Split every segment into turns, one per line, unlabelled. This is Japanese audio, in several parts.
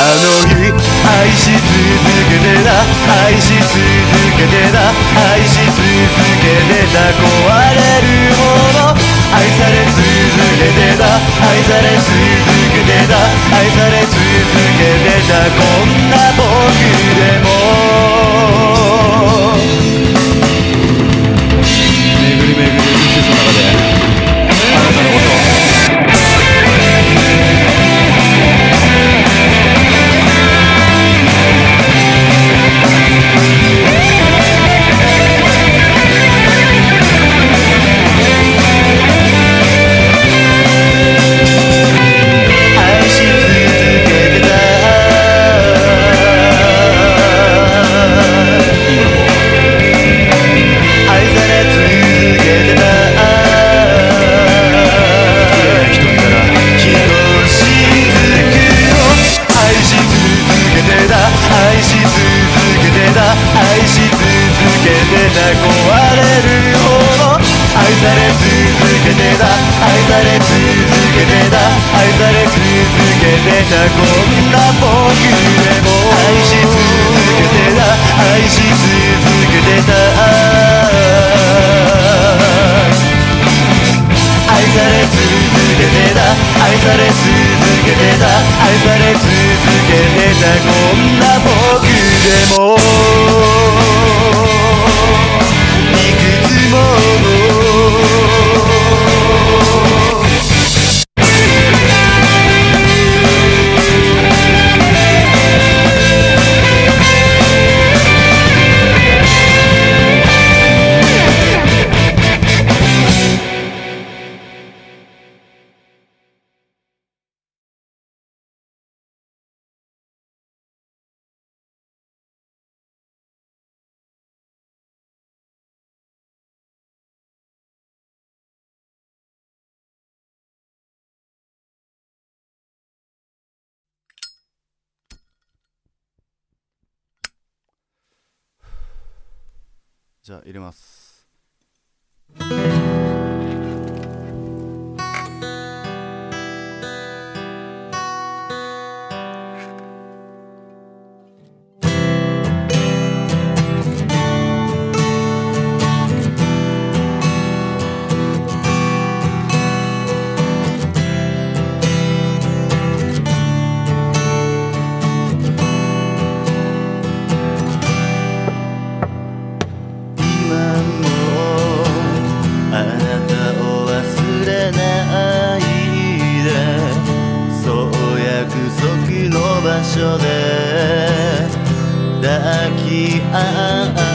あの日愛し続けてた愛し続けてた愛し続けてた壊れるもの。愛され続けてた愛され続けてた。てたこんな僕でも。愛し続けてた。愛し続けてた。愛され続けてた。愛され続けてた。愛され続けてた。こんな僕でも。じゃあ入れます。あなたを忘れないでそう約束の場所で抱き合う。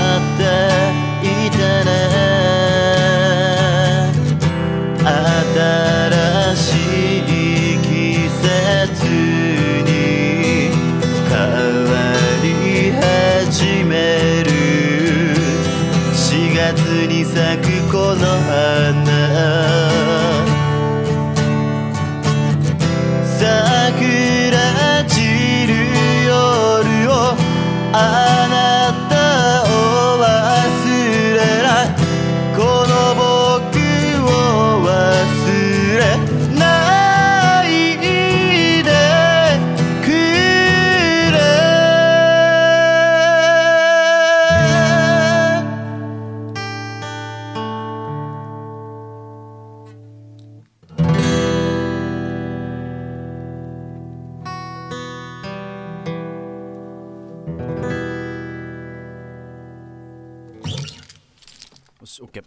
Okay.